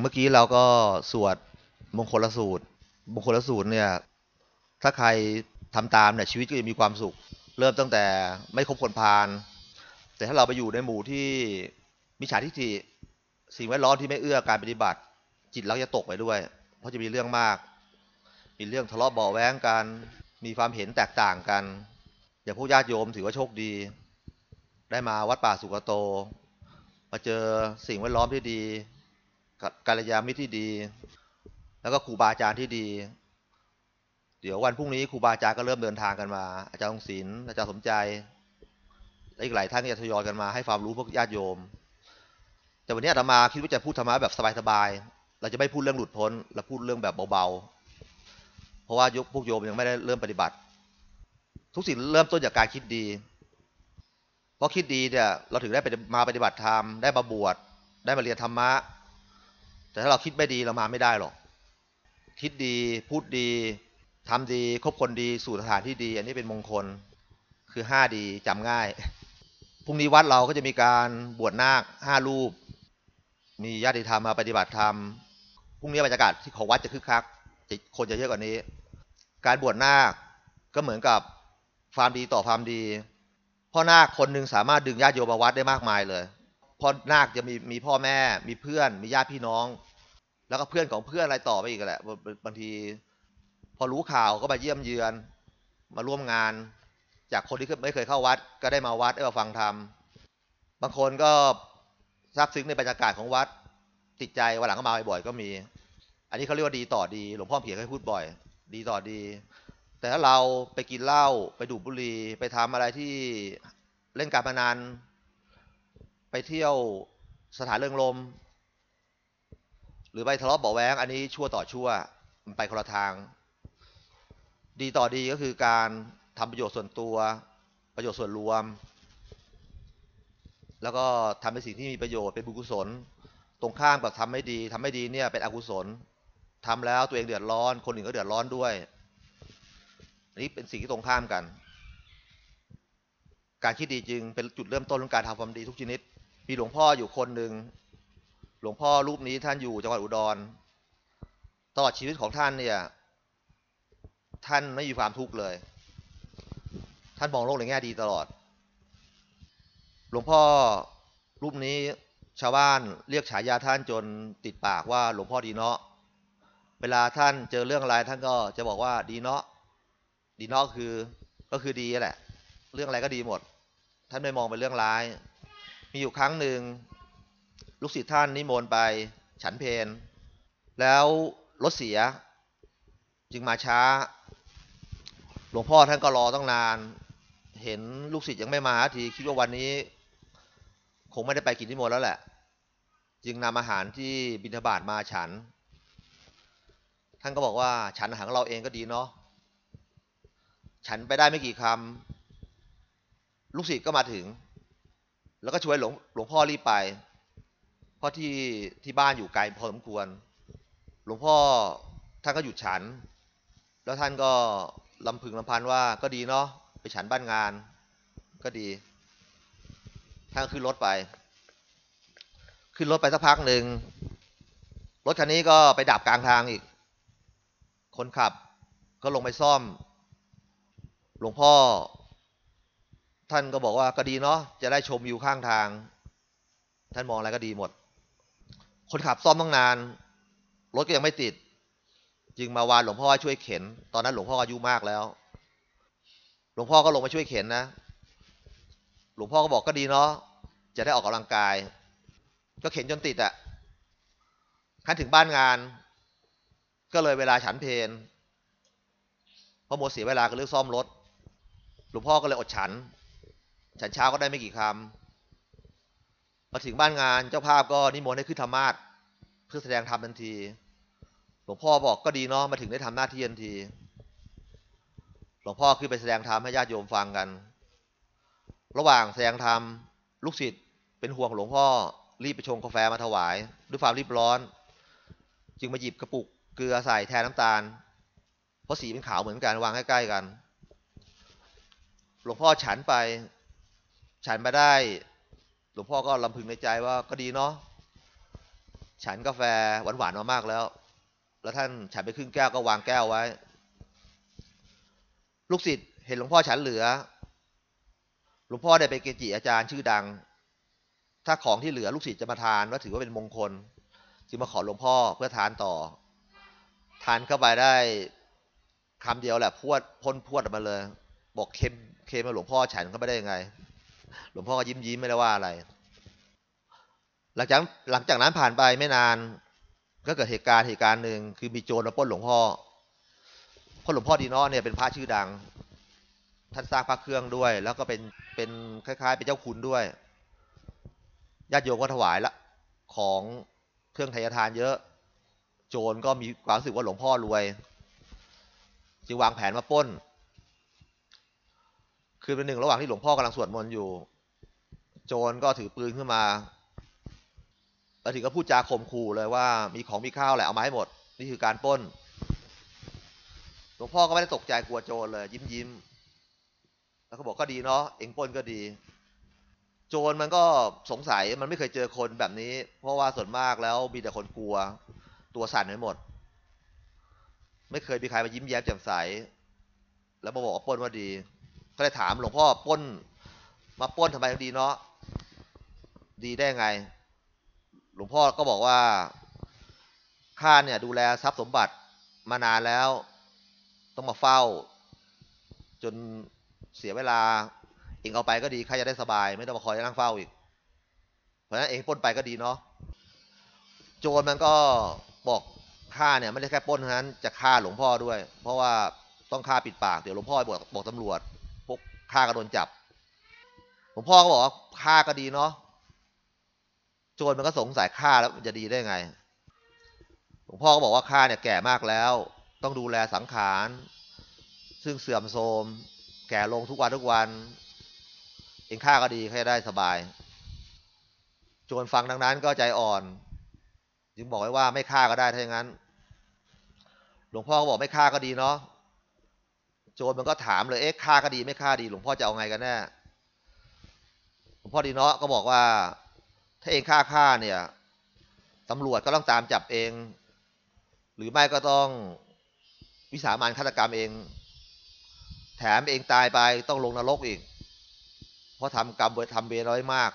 เมื่อกี้เราก็สวดมงคลสูตร มงคลสูตรเนี่ย ถ้าใครทำตามเนี่ยชีวิตก็จะมีความสุข เริ่มตั้งแต่ไม่คบคนพาลแต่ถ้าเราไปอยู่ในหมู่ที่มิจฉาทิฏฐิสิ่งแวดล้อมที่ไม่เอื้อการปฏิบัติ จิตเราจะตกไปด้วย เพราะจะมีเรื่องมาก มีเรื่องทะเลาะเบาแว้งกัน มีความเห็นแตกต่างกัน อย่างพวกญาติโยมถือว่าโชคดี ได้มาวัดป่าสุกโต มาเจอสิ่งแวดล้อมที่ดี กัลยาณมิตรที่ดี แล้วก็ครูบาอาจารย์ที่ดี เดี๋ยววันพรุ่งนี้ครูบาอาจารย์ก็เริ่มเดินทางกันมา อาจารย์องศิลป์อาจารย์สมใจและอีกหลายท่านก็จะทยอยกันมาให้ความรู้พวกญาติโยม แต่วันนี้อาตมาคิดว่าจะพูดธรรมะแบบสบายๆเราจะไม่พูดเรื่องหลุดพ้นเราพูดเรื่องแบบเบาๆเพราะว่ายกพวกโยมยังไม่ได้เริ่มปฏิบัติ ทุกสิ่งเริ่มต้นจากการคิดดีเพราะคิดดีเนี่ยเราถึงได้ไปมาปฏิบัติธรรมได้มาบวชได้มาเรียนธรรมะ แต่ถ้าเราคิดไม่ดีเรามาไม่ได้หรอก คิดดีพูดดีทำดีคบคนดีสู่สถานที่ดี อันนี้เป็นมงคลคือห้าดีจำง่ายพรุ่งนี้วัดเราก็จะมีการบวชนาคห้ารูป มีญาติธรรมมาปฏิบัติธรรมพรุ่งนี้บรรยากาศที่ของวัดจะคึกคักจะคนจะเยอะกว่านี้ การบวชนาคก็เหมือนกับความดีต่อความดีพ่อนาคคนหนึ่งสามารถดึงญาติโยมมาวัดได้มากมายเลย พอนาคจะมีมีพ่อแม่ มีเพื่อน มีญาติพี่น้อง แล้วก็เพื่อนของเพื่อนอะไรต่อไปอีกแหละบางที พอรู้ข่าวก็มาเยี่ยมเยือน มาร่วมงาน จากคนที่ไม่เคยเข้าวัด ก็ได้มาวัดได้มาฟังธรรมบางคนก็ซาบซึ้งในบรรยากาศของวัด ติดใจวันหลังก็มาบ่อยๆก็มี อันนี้เขาเรียกว่าดีต่อดีหลวงพ่อเพียรเคยพูดบ่อย ดีต่อดี แต่ถ้าเราไปกินเหล้าไปดูดบุหรี่ไปทำอะไรที่เล่นการพนัน ไปเที่ยวสถานเรื่องลม หรือไปทะเลาะเบาแวงอันนี้ชั่วต่อชั่วมันไปคนละทาง ดีต่อดีก็คือการทำประโยชน์ส่วนตัว ประโยชน์ส่วนรวม แล้วก็ทำในสิ่งที่มีประโยชน์เป็นบุญกุศล ตรงข้ามกับทำไม่ดีทำไม่ดีเนี่ยเป็นอกุศลทำแล้วตัวเองเดือดร้อน คนอื่นก็เดือดร้อนด้วยอันนี้เป็นสิ่งที่ตรงข้ามกัน การคิดดีจึงเป็นจุดเริ่มต้นของการทำความดีทุกชนิด มีหลวงพ่ออยู่คนหนึ่งหลวงพ่อรูปนี้ท่านอยู่จังหวัดอุดร ตลอดชีวิตของท่านเนี่ย ท่านไม่มีความทุกข์เลย ท่านมองโลกในแง่ดีตลอด หลวงพ่อรูปนี้ชาวบ้านเรียกฉายาท่านจนติดปากว่าหลวงพ่อดีเนาะ เวลาท่านเจอเรื่องอะไรท่านก็จะบอกว่าดีเนาะ ดีเนาะคือก็คือดีแหละ เรื่องอะไรก็ดีหมด ท่านไม่มองเป็นเรื่องร้าย มีอยู่ครั้งหนึ่ง ลูกศิษย์ท่านนิมนต์ไป ฉันเพนแล้วรถเสีย จึงมาช้า หลวงพ่อท่านก็รอตั้งนาน เห็นลูกศิษย์ยังไม่มาทีคิดว่าวันนี้ คงไม่ได้ไปกินที่มนต์แล้วแหละ จึงนำอาหารที่บิณฑบาตมาฉัน ท่านก็บอกว่าฉันอาหารของเราเองก็ดีเนาะฉันไปได้ไม่กี่คำลูกศิษย์ก็มาถึง แล้วก็ช่วยหลวงหลวงพ่อรีบไป เพราะที่ที่บ้านอยู่ไกลพอสมควร หลวงพ่อท่านก็หยุดฉัน แล้วท่านก็ลำพึงลำพันว่าก็ดีเนาะไปฉันบ้านงาน ก็ดี ท่านขึ้นรถไป ขึ้นรถไปสักพักหนึ่งรถคันนี้ก็ไปดับกลางทางอีก คนขับก็ลงไปซ่อม หลวงพ่อ ท่านก็บอกว่าก็ดีเนาะจะได้ชมวิวข้างทาง ท่านมองอะไรก็ดีหมด คนขับซ่อมต้องนาน รถก็ยังไม่ติด จึงมาวานหลวงพ่อช่วยเข็น ตอนนั้นหลวงพ่ออายุมากแล้ว หลวงพ่อก็ลงมาช่วยเข็นนะ หลวงพ่อก็บอกก็ดีเนาะจะได้ออกกำลังกาย ก็เข็นจนติดอะ่ะขั้นถึงบ้านงาน ก็เลยเวลาฉันเพนพราะหมดเสียเวลาก็เลือกซ่อมรถ หลวงพ่อก็เลยอดฉัน ฉันเช้าก็ได้ไม่กี่คำมาถึงบ้านงานเจ้าภาพก็นิมนต์ให้ขึ้นธรรมาสเพื่อแสดงธรรมทันที หลวงพ่อบอกก็ดีเนาะมาถึงได้ทำหน้าที่ทันที หลวงพ่อขึ้นไปแสดงธรรมให้ญาติโยมฟังกัน ระหว่างแสดงธรรมลูกศิษย์เป็นห่วงหลวงพ่อรีบไปชงกาแฟมาถวาย ด้วยความรีบร้อน จึงมาหยิบกระปุกเกลือใส่แทนน้ำตาล เพราะสีเป็นขาวเหมือนกันวางใกล้ๆกัน หลวงพ่อฉันไป ฉันมาได้ หลวงพ่อก็ลำพึงในใจว่าก็ดีเนาะฉันกาแฟหวานๆมามากแล้ว แล้วท่านฉันไปครึ่งแก้วก็วางแก้วไว้ ลูกศิษย์เห็นหลวงพ่อฉันเหลือ หลวงพ่อได้ไปเกจิอาจารย์ชื่อดัง ถ้าของที่เหลือลูกศิษย์จะมาทานว่าถือว่าเป็นมงคล จึงมาขอหลวงพ่อเพื่อทานต่อ ทานเข้าไปได้คำเดียวแหละพวดพ่นพวดออกมาเลย บอกเค็มเค็มมาหลวงพ่อฉันเข้าไปได้ยังไง หลวงพ่อก็ยิ้มยิ้มไม่ได้ว่าอะไร หลังจากหลังจากนั้นผ่านไปไม่นาน ก็เกิดเหตุการณ์เหตุการณ์หนึ่งคือมีโจรมาปล้นหลวงพ่อเพราะหลวงพ่อดีนอเนี่ยเป็นพระชื่อดัง ท่านสร้างพระเครื่องด้วย แล้วก็เป็นเป็นคล้าย ๆ เป็นเจ้าคุณด้วยญาติโยมก็ถวายละของเครื่องไทยทานเยอะ โจรก็มีความรู้สึกว่าหลวงพ่อรวย จึงวางแผนมาปล้น คืนเป็นหนึ่งระหว่างที่หลวงพ่อกำลังสวดมนต์อยู่ โจรก็ถือปืนขึ้นมาแล้วถึงก็พูดจาข่มขู่เลยว่ามีของมีข้าวแหละเอามาให้หมด นี่คือการป้น หลวงพ่อก็ไม่ได้ตกใจกลัวโจรเลย ยิ้มยิ้มแล้วก็บอกก็ดีเนาะเองป้นก็ดี โจรมันก็สงสัยมันไม่เคยเจอคนแบบนี้ เพราะว่าส่วนมากแล้วมีแต่คนกลัว ตัวสั่นไปหมด ไม่เคยมีใครมายิ้มแย้มแจ่มใส แล้วมาบอกว่าป้นว่าดี ก็เลยถามหลวงพ่อป้น มาป้นทำไมดีเนาะดีได้ไง หลวงพ่อก็บอกว่าข้าเนี่ยดูแลทรัพย์สมบัติมานานแล้ว ต้องมาเฝ้า จนเสียเวลา เองเอาไปก็ดีข้าจะได้สบาย ไม่ต้องมาคอยนั่งเฝ้าอีก เพราะฉะนั้นเองป้นไปก็ดีเนาะโจรมันก็บอกฆ่าเนี่ยไม่ได้แค่ป้นเท่านั้นจะฆ่าหลวงพ่อด้วย เพราะว่าต้องฆ่าปิดปากเดี๋ยวหลวงพ่อบอกบอกตำรวจ ฆ่าก็โดนจับหลวงพ่อก็บอกว่าฆ่าก็ดีเนาะโจรมันก็สงสัยฆ่าแล้วมันจะดีได้ไงหลวงพ่อก็บอกว่าข้าเนี่ยแก่มากแล้ว ต้องดูแลสังขาร ซึ่งเสื่อมโทรมแก่ลงทุกวันทุกวัน เองข้าก็ดีแค่ได้สบาย โจรฟังดังนั้นก็ใจอ่อน จึงบอกไว้ว่าไม่ฆ่าก็ได้ถ้าอย่างนั้น หลวงพ่อก็บอกไม่ฆ่าก็ดีเนาะ โจรมันก็ถามเลยเอ๊ะฆ่าก็ดีไม่ฆ่าดีหลวงพ่อจะเอาไงกันแน่หลวงพ่อดีเนาะก็บอกว่า ถ้าเองฆ่าฆ่าเนี่ยตำรวจก็ต้องตามจับเอง หรือไม่ก็ต้องวิสามันฆาตกรรมเอง แถมเองตายไปต้องลงนรกอีก เพราะทำกรรมเวรทำเวรน้อยมาก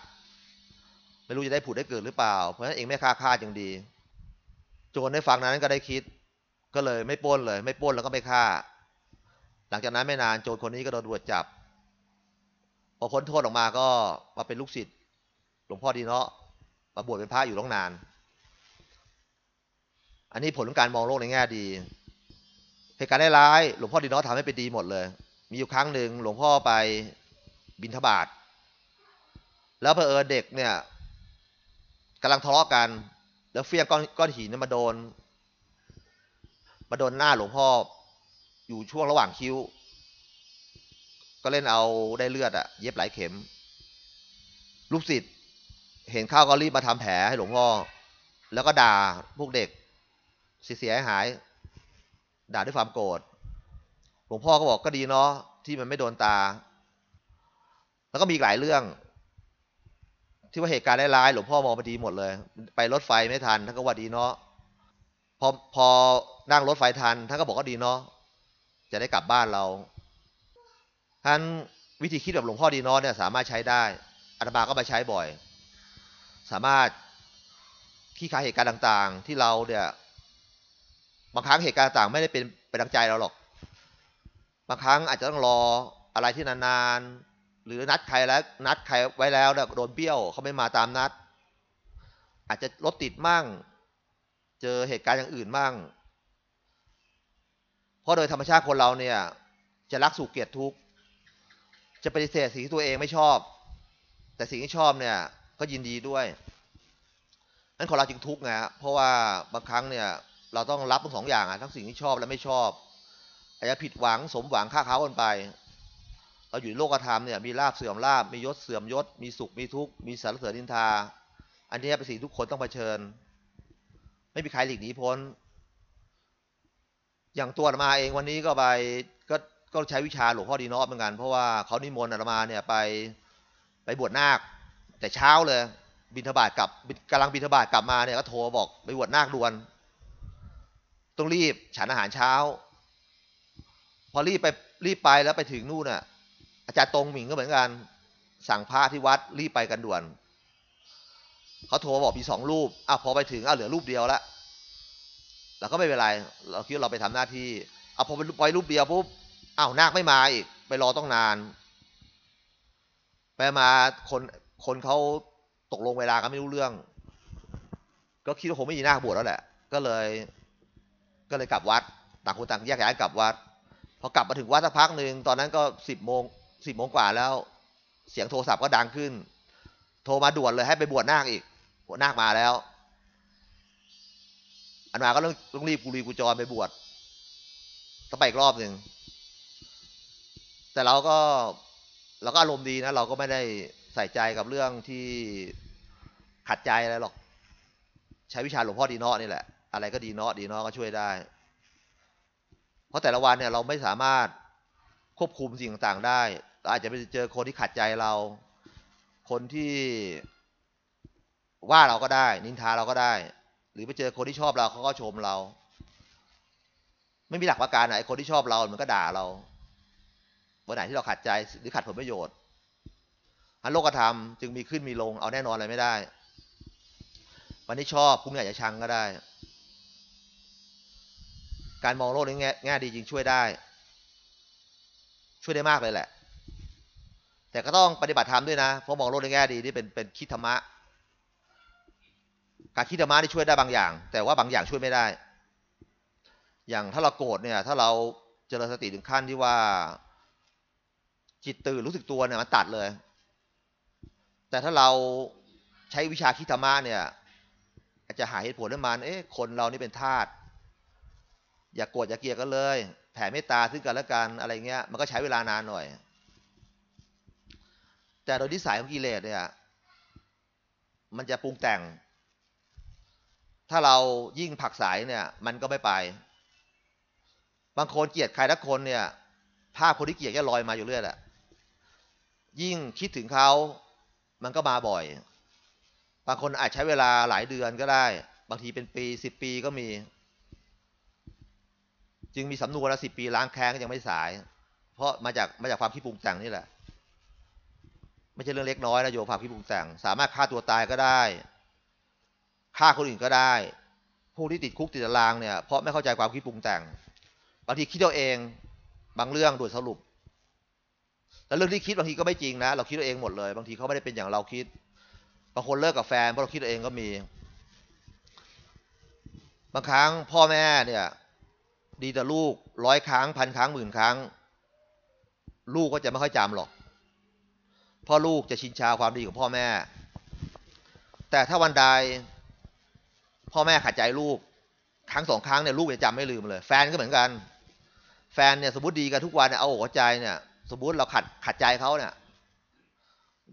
ไม่รู้จะได้ผุดได้เกิดหรือเปล่า เพราะฉะนั้นเองไม่ฆ่าฆ่าอย่างดี โจรได้ฟังนั้นก็ได้คิด ก็เลยไม่ปล้นเลย ไม่ปล้นแล้วก็ไม่ฆ่า หลังจากนั้นไม่นานโจรคนนี้ก็โดนตำรวจจับ พอพ้นโทษออกมาก็มาเป็นลูกศิษย์หลวงพ่อดีเนาะมาบวชเป็นพระอยู่ต้องนาน อันนี้ผลของการมองโลกในแง่ดีเหตุการณ์ร้ายหลวงพ่อดีเนาะทำให้เป็นดีหมดเลย มีอยู่ครั้งหนึ่งหลวงพ่อไปบินทบาทแล้วเพอเอิญเด็กเนี่ยกำลังทะเลาะกัน แล้วเฟี้ยงก้อนก้อนหินมาโดนมาโดนหน้าหลวงพ่อ อยู่ช่วงระหว่างคิ้ว ก็เล่นเอาได้เลือดอะเย็บหลายเข็ม ลูกศิษย์เห็นข้าวก็รีบมาทำแผลให้หลวงพ่อ แล้วก็ด่าพวกเด็กเสียหาย ด่าด้วยความโกรธ หลวงพ่อก็บอกก็ดีเนาะที่มันไม่โดนตา แล้วก็มีอีกหลายเรื่อง ที่ว่าเหตุการณ์ร้ายๆหลวงพ่อมองมาดีหมดเลย ไปรถไฟไม่ทันท่านก็ว่าดีเนาะพอพอนั่งรถไฟทันท่านก็บอกก็ดีเนาะ จะได้กลับบ้านเราท่านวิธีคิดแบบหลวงพ่อดีนาะเนี่ยสามารถใช้ได้อาตมาก็มาใช้บ่อย สามารถขี้คายเหตุการณ์ต่างๆ ที่เราเนี่ยบางครั้งเหตุการณ์ต่างไม่ได้เป็นไปดังใจเราหรอก บางครั้งอาจจะต้องรออะไรที่นานๆ หรือนัดใครแล้วนัดใครไว้แล้วเนี่ยโดนเบี้ยวเขาไม่มาตามนัด อาจจะรถติดมั่ง เจอเหตุการณ์อย่างอื่นมั่ง เพราะโดยธรรมชาติคนเราเนี่ยจะรักสุขเกลียดทุกข์จะปฏิเสธสิ่งที่ตัวเองไม่ชอบ แต่สิ่งที่ชอบเนี่ยก็ยินดีด้วยนั้นคนเราจึงทุกข์ไงเพราะว่าบางครั้งเนี่ยเราต้องรับทั้งสองอย่างทั้งสิ่งที่ชอบและไม่ชอบอาจจะผิดหวังสมหวังค่าเขากันไป เราอยู่ในโลกธรรมเนี่ยมีลาบเสื่อมลาบมียศเสื่อมยศ มีสุขมีทุกข์มีสารเสริญนินทา อันนี้เป็นสิ่งทุกคนต้องเผชิญ ไม่มีใครหลีกหนีพ้น อย่างตัวอาตมาเองวันนี้ก็ไปก็ก็ใช้วิชาหลวงพ่อดีนอฟเหมือนกัน เพราะว่าเขานิมนต์อาตมาเนี่ยไปไปบวชนาค แต่เช้าเลยบินทบาทกลับกำลังบินทบาทกลับมาเนี่ยก็โทรบอกไปบวชนาคด่วน ต้องรีบฉันอาหารเช้า พอรีบไปรีบไปแล้วไปถึงนู่นน่ะ อาจารย์ตรงหมิงก็เหมือนกัน สั่งพระที่วัดรีบไปกันด่วนเขาโทรบอกมีสองรูปอ้าวพอไปถึงอ้าวเหลือรูปเดียวละ เราก็ไม่เป็นไร เราคิดว่าเราไปทำหน้าที่ เอาพอไปปล่อยรูปเดียวปุ๊บอ้าวนาคไม่มาอีก ไปรอต้องนาน ไปมาคนคนเขาตกลงเวลากันไม่รู้เรื่อง ก็คิดว่าคงไม่มีนาคบวชแล้วแหละ ก็เลย ก็เลยกลับวัด ต่างคนต่างแยกย้ายกลับวัด พอกลับมาถึงวัดสักพักหนึ่งตอนนั้นก็สิบโมงสิบโมงกว่าแล้ว เสียงโทรศัพท์ก็ดังขึ้น โทรมาด่วนเลยให้ไปบวชนาคอีกบวชนาคมาแล้ว อันมาก็ต้องต้องรีบกุลีกุจรไปบวชต้องไปอีกรอบหนึ่งแต่เราก็เราก็อารมณ์ดีนะ เราก็ไม่ได้ใส่ใจกับเรื่องที่ขัดใจอะไรหรอก ใช้วิชาหลวงพ่อดีเนาะนี่แหละ อะไรก็ดีเนาะดีเนาะก็ช่วยได้ เพราะแต่ละวันเนี่ยเราไม่สามารถควบคุมสิ่งต่างๆได้อาจจะไปเจอคนที่ขัดใจเรา คนที่ว่าเราก็ได้ นินทาเราก็ได้ หรือไปเจอคนที่ชอบเราเขาก็ชมเรา ไม่มีหลักประกันไหนคนที่ชอบเรา มันก็ด่าเราวันไหนที่เราขัดใจหรือขัดผลประโยชน์อันโลกธรรมจึงมีขึ้นมีลงเอาแน่นอนอะไรไม่ได้ วันนี้ชอบพรุ่งนี้อาจจะชังก็ได้ การมองโลกในแง่แง่ดีจริงช่วยได้ ช่วยได้มากเลยแหละ แต่ก็ต้องปฏิบัติธรรมด้วยนะเพราะมองโลกในแง่ดีนี่เป็นเป็นคิดธรรมะ การคิดธรรมะนี่ช่วยได้บางอย่าง แต่ว่าบางอย่างช่วยไม่ได้ อย่างถ้าเราโกรธเนี่ย ถ้าเราเจริญสติถึงขั้นที่ว่า จิตตื่นรู้สึกตัวเนี่ยมันตัดเลย แต่ถ้าเราใช้วิชาคิดธรรมะเนี่ยอาจจะหาเหตุผลได้มันเอ๊ะคนเรานี่เป็นธาตุอย่ากโกรธอย่าเกลียดกันเลย แผ่เมตตาซึ่งกันและกันอะไรเงี้ย มันก็ใช้เวลานานหน่อย แต่โดยนิสัยของกิเลสเนี่ย มันจะปรุงแต่ง ถ้าเรายิ่งผักสายเนี่ย มันก็ไม่ไป บางคนเกลียดใครทักคนเนี่ยภาพคนที่เกลียดก็ลอยมาอยู่เรื่อยแหละยิ่งคิดถึงเขา มันก็มาบ่อย บางคนอาจใช้เวลาหลายเดือนก็ได้ บางทีเป็นปีสิบปีก็มี จึงมีสำนวนละสิบปีล้างแค้นก็ยังไม่สาย เพราะมาจากมาจากความคิดปรุงแต่งนี่แหละ ไม่ใช่เรื่องเล็กน้อยนะโยความคิดปรุงแต่ง สามารถฆ่าตัวตายก็ได้ ฆ่าคนอื่นก็ได้ ผู้ที่ติดคุกติดตารางเนี่ยเพราะไม่เข้าใจความคิดปรุงแต่งบางทีคิดเอาเองบางเรื่องโดยสรุปแต่เรื่องที่คิดบางทีก็ไม่จริงนะ เราคิดเอาเองหมดเลย บางทีเขาไม่ได้เป็นอย่างเราคิดบางคนเลิกกับแฟนเพราะเราคิดเอาเองก็มี บางครั้งพ่อแม่เนี่ย ดีแต่ลูกร้อยครั้งพันครั้งหมื่นครั้ง ลูกก็จะไม่ค่อยจำหรอกพราะลูกจะชินชาความดีของพ่อแม่ แต่ถ้าวันใด พ่อแม่ขัดใจลูกครั้งสองครั้งเนี่ยลูกจะจำไม่ลืมเลย แฟนก็เหมือนกัน แฟนเนี่ยสมมติดีกันทุกวันเนี่ยเอาหัวใจเนี่ยสมมติเราขัดขัดใจเขาเนี่ย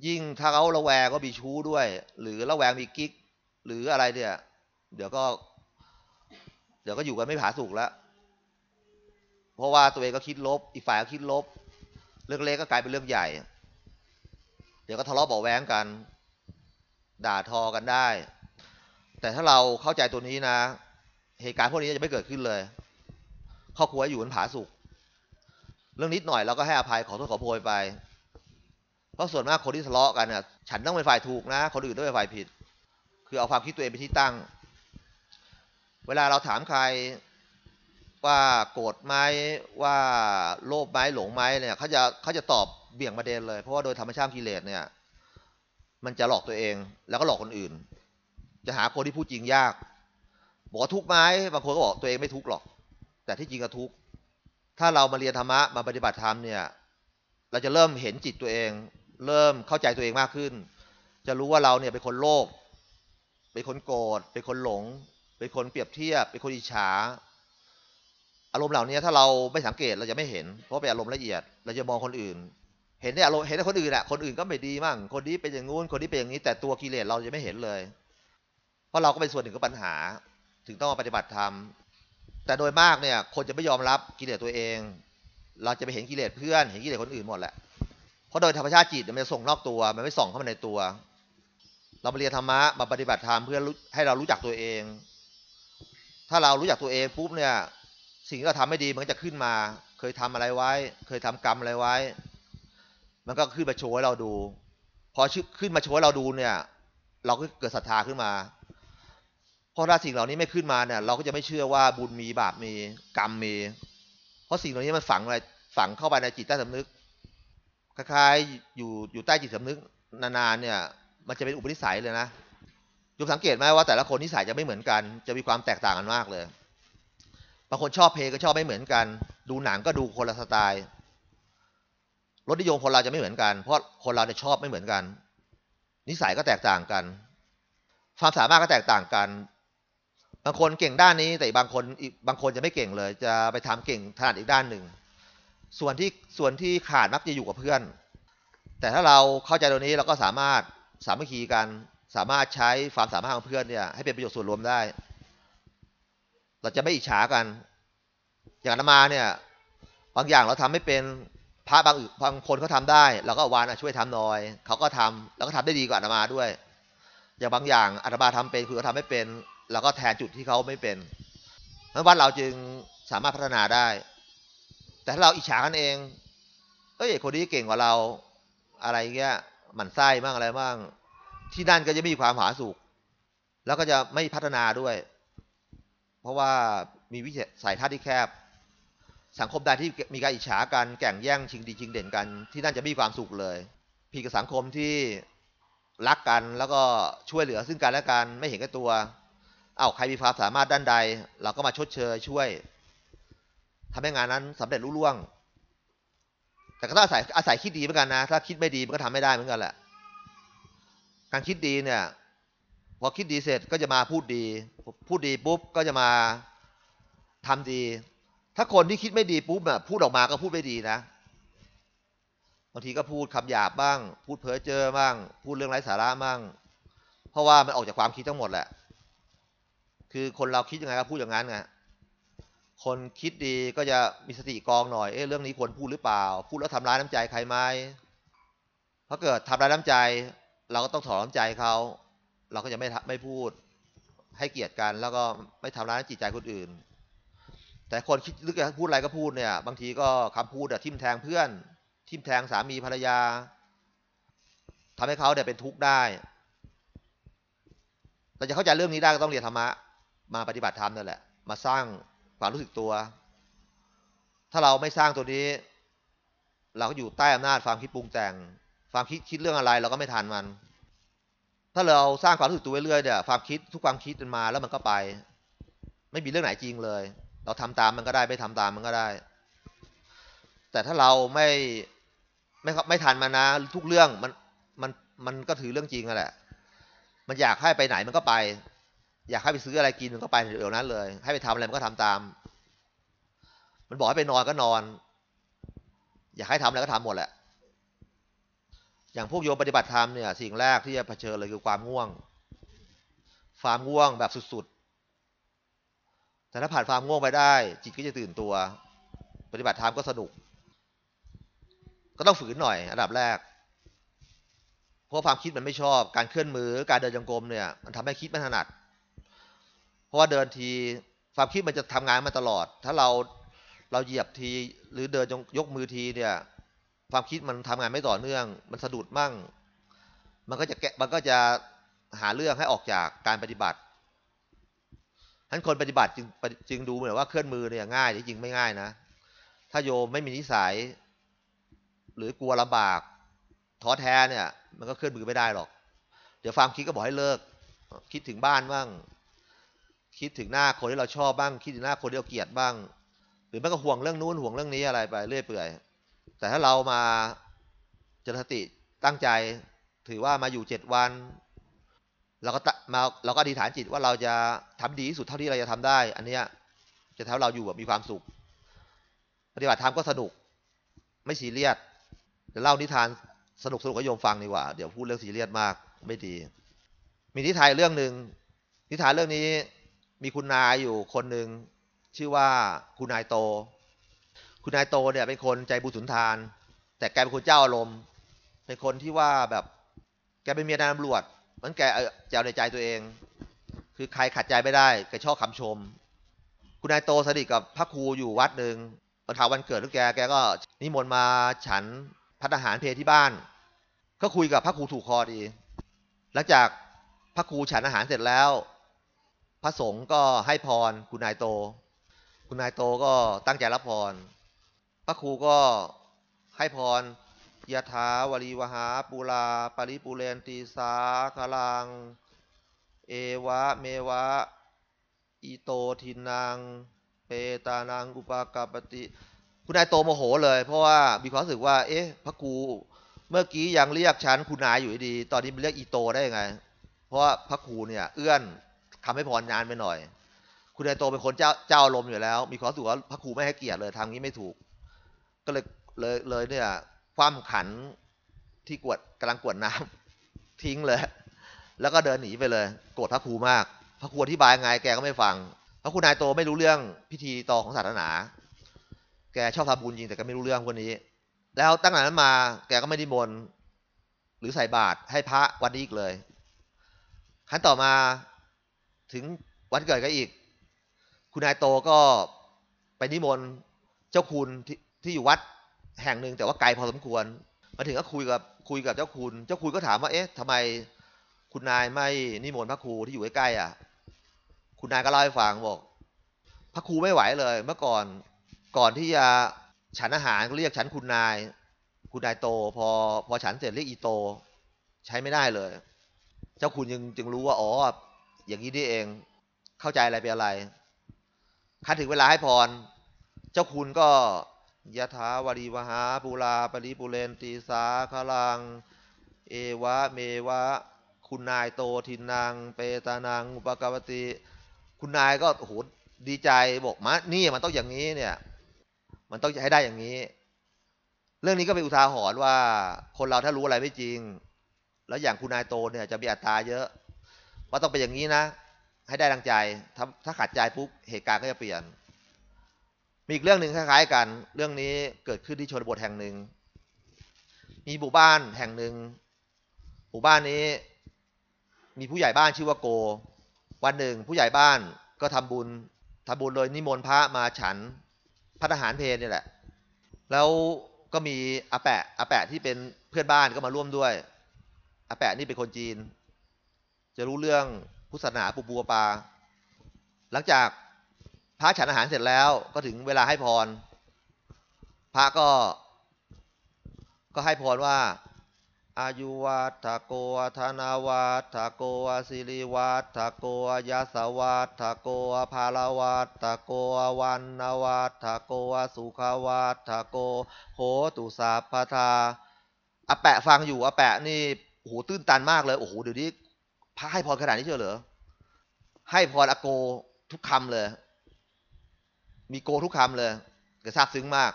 ยิ่งถ้าเขาระแวงก็มีชู้ด้วย หรือระแวงมีกิ๊ก หรืออะไรเนี่ย เดี๋ยวก็ เดี๋ยวก็อยู่กันไม่ผาสุกแล้วเพราะว่าตัวเองก็คิดลบ อีกฝ่ายก็คิดลบ เรื่องเล็กก็กลายเป็นเรื่องใหญ่ เดี๋ยวก็ทะเลาะเบาแวงกัน ด่าทอกันได้ แต่ถ้าเราเข้าใจตัวนี้นะ เหตุการณ์พวกนี้จะไม่เกิดขึ้นเลยครอบครัวอยู่กันผาสุกเรื่องนิดหน่อยเราก็ให้อภัยขอโทษขอโพยไป เพราะส่วนมากคนที่ทะเลาะกันเนี่ยฉันต้องเป็นฝ่ายถูกนะ คนอื่นต้องเป็นฝ่ายผิด คือเอาความคิดตัวเองเป็นที่ตั้ง เวลาเราถามใครว่าโกรธไหมว่าโลภไหมหลงไหมเนี่ยเขาจะเขาจะตอบเบี่ยงประเด็นเลย เพราะว่าโดยธรรมชาติกิเลสเนี่ย มันจะหลอกตัวเองแล้วก็หลอกคนอื่น จะหาคนที่พูดจริงยาก บอกว่าทุกไหมบางคนก็บอกตัวเองไม่ทุกหรอก แต่ที่จริงก็ทุกถ้าเรามาเรียนธรรมะมาปฏิบัติธรรมเนี่ย เราจะเริ่มเห็นจิตตัวเอง เริ่มเข้าใจตัวเองมากขึ้น จะรู้ว่าเราเนี่ยเป็นคนโลภเป็นคนโกรธเป็นคนหลง เป็นคนเปรียบเทียบ เป็นคนอิจฉาอารมณ์เหล่านี้ถ้าเราไม่สังเกตเราจะไม่เห็น เพราะเป็นอารมณ์ละเอียด เราจะมองคนอื่น เห็นในอารมณ์เห็นในคนอื่นแหละคนอื่นก็ไม่ดีมั่งคนนี้เป็นอย่างงู้นคนนี้เป็นอย่างนี้ แต่ตัวกิเลสเราจะไม่เห็นเลย เพราะเราก็เป็นส่วนหนึ่งของปัญหา ถึงต้องมาปฏิบัติธรรมแต่โดยมากเนี่ย คนจะไม่ยอมรับกิเลสตัวเอง เราจะไปเห็นกิเลสเพื่อนเห็นกิเลสคนอื่นหมดแหละเพราะโดยธรรมชาติจิตมันจะส่งนอกตัวมันไม่ส่องเข้ามาในตัว เรามาเรียนธรรมะมาปฏิบัติธรรมเพื่อให้เรารู้จักตัวเอง ถ้าเรารู้จักตัวเองปุ๊บเนี่ย สิ่งที่เราทำไม่ดีมันก็จะขึ้นมา เคยทำอะไรไว้ เคยทำกรรมอะไรไว้ มันก็ขึ้นมาโชว์ให้เราดู พอขึ้นมาโชว์ให้เราดูเนี่ย เราก็เกิดศรัทธาขึ้นมา เพราะถ้าสิ่งเหล่านี้ไม่ขึ้นมาเนี่ยเราก็จะไม่เชื่อว่าบุญมีบาปมีกรรมมี เพราะสิ่งเหล่านี้มันฝังอะไรฝังเข้าไปในจิตใต้สำนึกคล้ายๆอยู่อยู่ใต้จิตสำนึกนานๆเนี่ย มันจะเป็นอุปนิสัยเลยนะยมสังเกตไหมว่าแต่ละคนนิสัยจะไม่เหมือนกัน จะมีความแตกต่างกันมากเลยบางคนชอบเพลงก็ชอบไม่เหมือนกัน ดูหนังก็ดูคนละสไตล์รสนิยมคนเราจะไม่เหมือนกัน เพราะคนเราเนี่ยชอบไม่เหมือนกัน นิสัยก็แตกต่างกัน ความสามารถก็แตกต่างกัน บางคนเก่งด้านนี้แต่บางคนอีกบางคนจะไม่เก่งเลย จะไปทำเก่งถนัดอีกด้านหนึ่ง ส่วนที่ส่วนที่ขาดมักจะอยู่กับเพื่อน แต่ถ้าเราเข้าใจตรงนี้เราก็สามารถสามัคคีกัน สามารถใช้ความสามารถของเพื่อนเนี่ยให้เป็นประโยชน์ส่วนรวมได้ เราจะไม่อิจฉากัน อย่างนมาเนี่ยบางอย่างเราทำไม่เป็นพระบางบางคนเขาทาได้ เราก็วานช่วยทำหน่อยเขาก็ทำแล้วก็ทำได้ดีกว่าอาตมาด้วย อย่างบางอย่างอาตมาทำเป็นคือเขาทำไม่เป็นเราก็แทนจุดที่เขาไม่เป็นเพราะว่าเราจึงสามารถพัฒนาได้ แต่ถ้าเราอิจฉากันเองเอ้ยคนนี้เก่งกว่าเราอะไรเงี้ยหมันไส้บ้างอะไรบ้าง ที่นั่นก็จะไม่มีความผาสุกแล้วก็จะไม่พัฒนาด้วย เพราะว่ามีวิสัยทัศน์ที่แคบ สังคมใดที่มีการอิจฉากันแข่งแย่งชิงดีชิงเด่นกัน ที่นั่นจะไม่มีความสุขเลยพี่กับสังคมที่รักกันแล้วก็ช่วยเหลือซึ่งกันและกันไม่เห็นแก่ตัว เอาใครมีความสามารถด้านใด เราก็มาชดเชยช่วยทำให้งานนั้นสำเร็จรุ่ร่วง แต่ก็ต้องอาศัยอาศัยคิดดีเหมือนกันนะ ถ้าคิดไม่ดีมันก็ทำไม่ได้เหมือนกันแหละ การคิดดีเนี่ยพอคิดดีเสร็จก็จะมาพูดดี พูดดีปุ๊บก็จะมาทำดี ถ้าคนที่คิดไม่ดีปุ๊บอะพูดออกมาก็พูดไม่ดีนะบางทีก็พูดคำหยาบบ้าง พูดเพ้อเจ้อบ้าง พูดเรื่องไร้สาระบ้าง เพราะว่ามันออกจากความคิดทั้งหมดแหละ คือคนเราคิดยังไงก็พูดอย่างนั้นไงคนคิดดีก็จะมีสติกองหน่อย เอ๊ะเรื่องนี้ควรพูดหรือเปล่า พูดแล้วทำร้ายน้ำใจใครไหมเพราะเกิดทำร้ายน้ำใจ เราก็ต้องถอนน้ำใจเขาเราก็จะไม่ไม่พูด ให้เกียรติกันแล้วก็ไม่ทำร้ายจิตใจคนอื่น แต่คนคิดลึกพูดอะไรก็พูดเนี่ย บางทีก็คำพูดอะทิ่มแทงเพื่อน ทิ่มแทงสามีภรรยาทำให้เขาเนี่ยเป็นทุกข์ได้ เราจะเข้าใจเรื่องนี้ได้ก็ต้องเรียนธรรมะ มาปฏิบัติธรรมนั่นแหละ มาสร้างความรู้สึกตัว ถ้าเราไม่สร้างตัวนี้ เราก็อยู่ใต้อำนาจความคิดปรุงแต่ง ความคิดคิดเรื่องอะไรเราก็ไม่ทันมัน ถ้าเราสร้างความรู้สึกตัวเรื่อยๆเนี่ยความคิดทุกความคิดมันมาแล้วมันก็ไป ไม่มีเรื่องไหนจริงเลย เราทำตามมันก็ได้ไม่ทำตามมันก็ได้ แต่ถ้าเราไม่ไม่ไม่ทันมันนะทุกเรื่องมันมันมันก็ถือเรื่องจริงนั่นแหละ มันอยากให้ไปไหนมันก็ไป อยากให้ไปซื้ออะไรกินมันก็ไปเดี๋ยวนั้นเลย ให้ไปทำอะไรมันก็ทำตาม มันบอกให้ไปนอนก็นอน อยากให้ทำอะไรก็ทำหมดแหละ อย่างพวกโยมปฏิบัติธรรมเนี่ย สิ่งแรกที่จะเผชิญเลยคือความง่วง ความง่วงแบบสุดๆ แต่ถ้าผ่านความง่วงไปได้ จิตก็จะตื่นตัว ปฏิบัติธรรมก็สนุก ก็ต้องฝืนหน่อย อันดับแรกเพราะความคิดมันไม่ชอบ การเคลื่อนมือ การเดินจงกรมเนี่ย มันทำให้คิดไม่ถนัด เพราะว่าเดินทีความคิดมันจะทำงานมาตลอด ถ้าเราเราเหยียบทีหรือเดินยกมือทีเนี่ย ความคิดมันทำงานไม่ต่อเนื่อง มันสะดุดมั่ง มันก็จะแกะมันก็จะหาเรื่องให้ออกจากการปฏิบัติทั้นคนปฏิบัติจึงจึงดูเหมือนว่าเคลื่อนมือเนี่ยง่ายจริงไม่ง่ายนะ ถ้าโยมไม่มีนิสัย หรือกลัวลำบากท้อแท้เนี่ย มันก็เคลื่อนมือไม่ได้หรอก เดี๋ยวความคิดก็บอกให้เลิก คิดถึงบ้านบ้าง คิดถึงหน้าคนที่เราชอบบ้าง คิดถึงหน้าคนที่เราเกลียดบ้าง หรือแม้ก็ห่วงเรื่องนู้นห่วงเรื่องนี้อะไรไปเรื่อยเปื่อย แต่ถ้าเรามาเจริญสติตั้งใจถือว่ามาอยู่เจ็ดวันเราก็มาเราก็อธิษฐานจิตว่าเราจะทำดีที่สุดเท่าที่เราจะทำได้ อันเนี้ยจะทำเราอยู่แบบมีความสุข ปฏิบัติธรรมก็สนุก ไม่ซีเรียสเดี๋ยวเล่านิทานสนุกสนุกก็โยมฟังดีกว่า เดี๋ยวพูดเรื่องซีเรียสมากไม่ดี มีนิทานเรื่องหนึ่งนิทานเรื่องนี้ มีคุณนายอยู่คนหนึ่งชื่อว่าคุณนายโต คุณนายโตเนี่ยเป็นคนใจบุญสุนทาน แต่แกเป็นคนเจ้าอารมณ์ เป็นคนที่ว่าแบบแกเป็นเมียนายตำรวจมันแกเอาจะเอาในใจตัวเอง คือใครขัดใจไม่ได้แกชอบคำชม คุณนายโตสนิทกับพระครูอยู่วัดหนึ่งวันเผาวันเกิดลูกแกแกก็นิมนต์มาฉันพัฒอาหารเพที่บ้าน ก็คุยกับพระครูถูกคอดี หลังจากพระครูฉันอาหารเสร็จแล้ว พระสงฆ์ก็ให้พรคุณนายโต คุณนายโตก็ตั้งใจรับพร พระครูก็ให้พรยะถาวรีวหาปูลาปริปุเรนตีสาคลัง เอวะเมวะ อิโตทินัง เปตานังอุปากาปติ คุณนายโตโมโหเลย เพราะว่ามีความรู้สึกว่า เอ๊ะ พระครูเมื่อกี้ยังเรียกฉันคุณนายอยู่ดี ตอนนี้มันเรียกอีโตได้ยังไง เพราะว่าพระครูเนี่ย เอื้อน คำให้พรนานไปหน่อย คุณนายโตเป็นคนเจ้าเจ้าอารมณ์อยู่แล้ว มีความสึกว่าพระครูไม่ให้เกียรติเลยทำงี้ไม่ถูก ก็เลยเลยเลยเนี่ยคว่ำขันที่กวดกำลังกวดน้ำทิ้งเลย แล้วก็เดินหนีไปเลย โกรธพระครูมาก พระครูอธิบายไงแกก็ไม่ฟังพระครูนายโตไม่รู้เรื่องพิธีต่อของศาสนา แกชอบทำบุญจริงแต่ก็ไม่รู้เรื่องพวกนี้ แล้วตั้งแต่นั้นมา แกก็ไม่ได้มนหรือใส่บาตรให้พระวันนี้อีกเลย ขั้นต่อมา ถึงวันเกิดก็อีก คุณนายโตก็ไปนิมนต์เจ้าคุณที่ที่อยู่วัดแห่งหนึ่งแต่ว่าไกลพอสมควร มาถึงก็คุยกับคุยกับเจ้าคุณ เจ้าคุณก็ถามว่าเอ๊ะทำไมคุณนายไม่นิมนต์พระครูที่อยู่ใกล้ๆอะ คุณนายก็เล่าให้ฟังบอก พระครูไม่ไหวเลย เมื่อก่อนก่อนที่จะฉันอาหารก็เรียกฉันคุณนาย คุณนายโต พอพอฉันเสร็จเรียกอีโต ใช้ไม่ได้เลย เจ้าคุณจึงจึงรู้ว่าอ๋อ อย่างนี้นี่เองเข้าใจอะไรเป็นอะไรคันถึงเวลาให้พร เจ้าคุณก็ยะถาวรีวหาปูลาปริปุเรนตีสาคลัง เอวะเมวะ คุณนายโตทินังเปตานังอุปกปติ คุณนายก็โอ้โหดีใจบอกมานี่มันต้องอย่างนี้เนี่ย มันต้องให้ได้อย่างนี้ เรื่องนี้ก็เป็นอุทาหรณ์ว่า คนเราถ้ารู้อะไรไม่จริง แล้วอย่างคุณนายโตเนี่ยจะมีอัตราเยอะ ว่าต้องเป็นอย่างนี้นะ ให้ได้ดังใจ ถ้าถ้าขัดใจปุ๊บเหตุการณ์ก็จะเปลี่ยน มีอีกเรื่องหนึ่งคล้ายๆกัน เรื่องนี้เกิดขึ้นที่ชนบทแห่งหนึ่ง มีหมู่บ้านแห่งหนึ่งหมู่บ้านนี้ มีผู้ใหญ่บ้านชื่อว่าโก วันหนึ่งผู้ใหญ่บ้านก็ทำบุญทำบุญโดยนิมนต์พระมาฉันพัฒหารเพลนี่แหละ แล้วก็มีอาแปะอาแปะที่เป็นเพื่อนบ้านก็มาร่วมด้วยอาแปะนี่เป็นคนจีน จะรู้เรื่องพุทธศาสนาปูปูปา หลังจากพระฉันอาหารเสร็จแล้วก็ถึงเวลาให้พร พระก็ก็ให้พรว่า อายุวัตโกธนาวัตโกสิริวัตโกยาสวัตโกภาลวัตโกวันนวัตโกสุขวัตโกโหตุสัพพทาอาแปะฟังอยู่อาแปะนี่โอ้โหตื้นตันมากเลย โอ้โหเดี๋ยวนี้ พระให้พรขนาดนี้เชียวเหรอ ให้พรอโกทุกคำเลย มีโกทุกคำเลยก็ซาบซึ้งมาก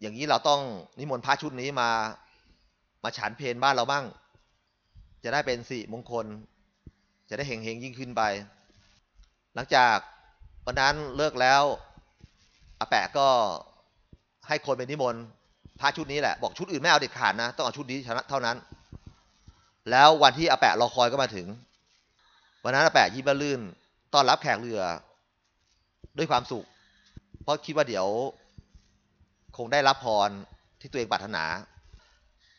อย่างนี้เราต้องนิมนต์พระชุดนี้มา มาฉันเพนบ้านเราบ้าง จะได้เป็นสิมงคล จะได้เฮงเฮงยิ่งขึ้นไป หลังจากวันนั้นเลิกแล้วอาแปะก็ให้คนเป็นนิมนต์พระชุดนี้แหละ บอกชุดอื่นไม่เอาเด็ดขาดนะ ต้องเอาชุดนี้เท่านั้น แล้ววันที่อาแปะรอคอยก็มาถึง วันนั้นอาแปะยิ้มลื่นต้อนรับแขกเรือ ด้วยความสุข เพราะคิดว่าเดี๋ยว คงได้รับพรที่ตัวเองปรารถนา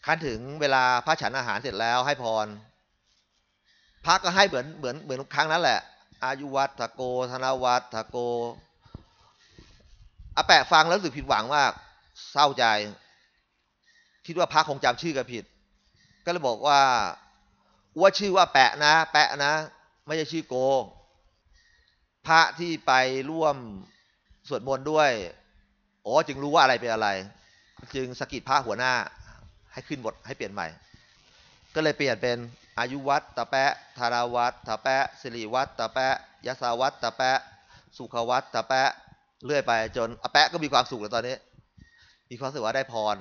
คันถึงเวลาพระฉันอาหารเสร็จแล้วให้พร พระก็ให้เหมือนเหมือนเหมือนครั้งนั้นแหละ อายุวัตโก ธนวัตโกอาแปะฟังแล้วรู้สึกผิดหวังมาก เศร้าใจ คิดว่าพระคงจำชื่อกันผิด ก็เลยบอกว่าว่าชื่อว่าแปะนะ แปะนะ ไม่ใช่ชื่อโก พระที่ไปร่วมสวดมนต์ด้วยอ๋อจึงรู้ว่าอะไรเป็นอะไร จึงสกิดพระหัวหน้า ให้ขึ้นบทให้เปลี่ยนใหม่ ก็เลยเปลี่ยนเป็นอายุวัตตะแปะธาราวัตตะแปะสิริวัตตะแปะยศาวัตตะแปะ สุขวัตตะแปะเรื่อยไป จนอาแปะก็มีความสุขแล้วตอนนี้ มีความสึกว่าได้พร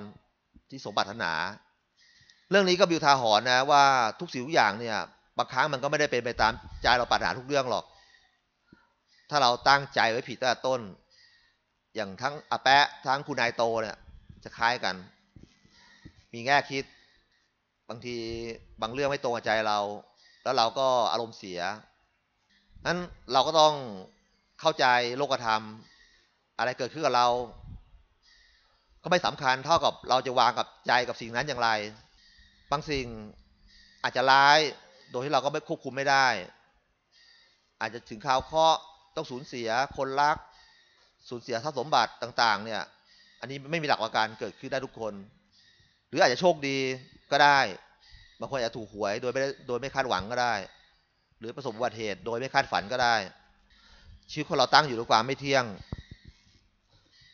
ที่สมบัตินา เรื่องนี้ก็บิวทาหรณ์นะว่าทุกสิ่งทุกอย่างเนี่ยบางครั้งมันก็ไม่ได้เป็นไปตามใจเราปรารถนาทุกเรื่องหรอก ถ้าเราตั้งใจไว้ผิดตั้งแต่ต้น อย่างทั้งอาแปะทั้งคุณนายโตเนี่ยจะคล้ายกัน มีแง่คิด บางทีบางเรื่องไม่ตรงกับใจเรา แล้วเราก็อารมณ์เสียนั้นเราก็ต้องเข้าใจโลกธรรม อะไรเกิดขึ้นกับเรา ก็ไม่สำคัญเท่ากับเราจะวางกับใจกับสิ่งนั้นอย่างไร บางสิ่งอาจจะร้ายโดยที่เราก็ไม่ควบคุมไม่ได้ อาจจะถึงข่าวเคราะห์ต้องสูญเสียคนรัก สูญเสียทรัพย์สมบัติต่างๆ เนี่ย อันนี้ไม่มีหลักประกันเกิดขึ้นได้ทุกคน หรืออาจจะโชคดีก็ได้ บางคนอาจจะถูกหวยโดยไม่โดยไม่คาดหวังก็ได้ หรือประสบอุบัติเหตุโดยไม่คาดฝันก็ได้ ชีวิตของเราตั้งอยู่ด้วยความไม่เที่ยง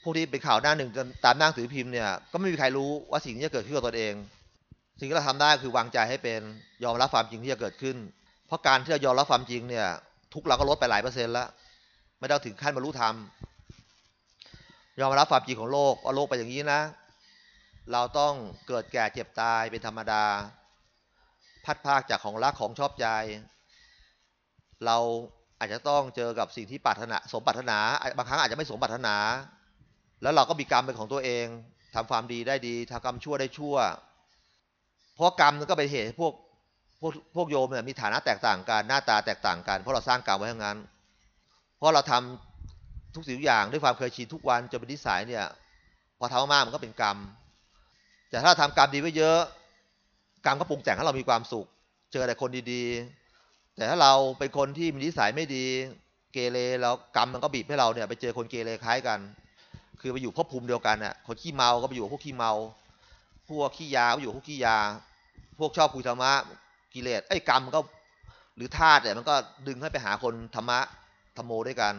พวกที่เป็นข่าวหน้าหนึ่งตามหน้าหนังสือพิมพ์เนี่ย ก็ไม่มีใครรู้ว่าสิ่งที่จะเกิดขึ้นกับตนเอง สิ่งที่เราทำได้คือวางใจให้เป็นยอมรับความจริงที่จะเกิดขึ้น เพราะการที่เรายอมรับความจริงเนี่ย ทุกเราก็ลดไปหลายเปอร์เซ็นต์แล้ว ไม่ต้องถึงขั้นบรรลุธรรมยอมรับความจริงของโลกว่าโลกเป็นอย่างนี้นะ เราต้องเกิดแก่เจ็บตายเป็นธรรมดา พัดภาคจากของรักของชอบใจ เราอาจจะต้องเจอกับสิ่งที่ปรารถนาสมปรารถนาบางครั้งอาจจะไม่สมปรารถนา แล้วเราก็มีกรรมเป็นของตัวเองทำความดีได้ดีทำกรรมชั่วได้ชั่ว ราะกรรมมันก็เป็นเหตุให้พวกพวกพวกโยมเนี่ยมีฐานะแตกต่างกันหน้าตาแตกต่างกันเพราะเราสร้างกรรมไว้ทั้งนั้น เพราะเราทำทุกสิ่งทุกอย่างด้วยความเคยชินทุกวันจนเป็นนิสัยเนี่ยพอทำมากมันก็เป็นกรรม แต่ถ้าเราทำกรรมดีไว้เยอะ กรรมก็ปรุงแต่งให้เรามีความสุข เจอแต่คนดีๆ แต่ถ้าเราเป็นคนที่มีนิสัยไม่ดี เกเรแล้วกรรมมันก็บีบให้เราเนี่ยไปเจอคนเกเรคล้ายกัน คือไปอยู่ภพภูมิเดียวกันน่ะคนขี้เมาก็ไปอยู่พวกขี้เมา พวกขี้ยาก็อยู่พวกขี้ยา พวกชอบคุยธรรมะกิเลสไอ้กรรมก็หรือธาตุเนี่ยมันก็ดึงให้ไปหาคนธรรมะธรรมโมด้วยกัน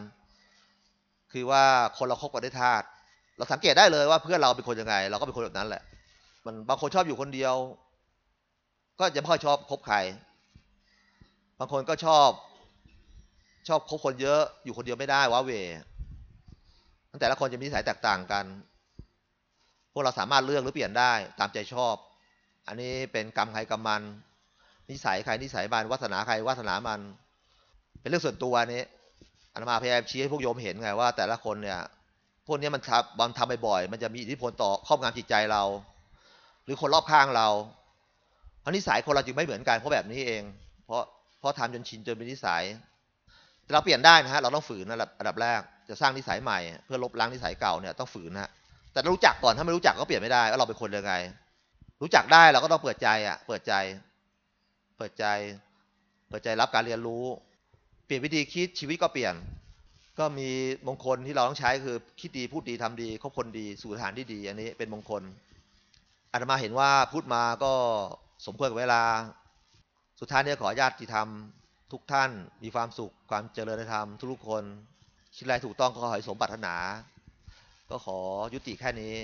คือว่าคนเราคบกันด้วยธาตุเราสังเกตได้เลยว่าเพื่อนเราเป็นคนยังไง เราก็เป็นคนแบบนั้นแหละ มันบางคนชอบอยู่คนเดียว ก็จะไม่ค่อยชอบคบใคร บางคนก็ชอบ ชอบคบคนเยอะอยู่คนเดียวไม่ได้ว้าเวตั้งแต่ละคนจะมีนิสัยแตกต่างกัน พวกเราสามารถเลือกหรือเปลี่ยนได้ตามใจชอบ อันนี้เป็นกรรมใครกรรมมัน นิสัยใครนิสัยมันวาสนาใครวาสนามัน เป็นเรื่องส่วนตัวนี้อาตมาพยายามชี้ให้พวกโยมเห็นไงว่า แต่ละคนเนี่ยพวกนี้มันทำมันทำบ่อยๆมันจะมีอิทธิพลต่อครอบงำจิตใจเรา หรือคนรอบข้างเรา เพราะนิสัยคนเราจึงไม่เหมือนกันเพราะแบบนี้เอง เพราะเพราะทำจนชินจนเป็นนิสัยแต่เราเปลี่ยนได้นะฮะเราต้องฝืนนะอันดับแรกจะสร้างนิสัยใหม่เพื่อลบล้างนิสัยเก่าเนี่ยต้องฝืนนะแต่รู้จักก่อนถ้าไม่รู้จักก็เปลี่ยนไม่ได้ว่าเราเป็นคนยังไง รู้จักได้เราก็ต้องเปิดใจอะ เปิดใจ เปิดใจ เปิดใจรับการเรียนรู้ เปลี่ยนวิธีคิดชีวิตก็เปลี่ยน ก็มีมงคลที่เราต้องใช้คือคิดดีพูดดีทำดีคบคนดีสู่สถานที่ดี อันนี้เป็นมงคลอาตมาเห็นว่าพูดมาก็สมควรกับเวลา สุดท้ายนี่ยขอญาติธรรม ทุกท่านมีความสุขความเจริญในธรรมทุกคนคิดอะไรถูกต้องก็ขอให้สมปรารถนา ก็ขอยุติแค่นี้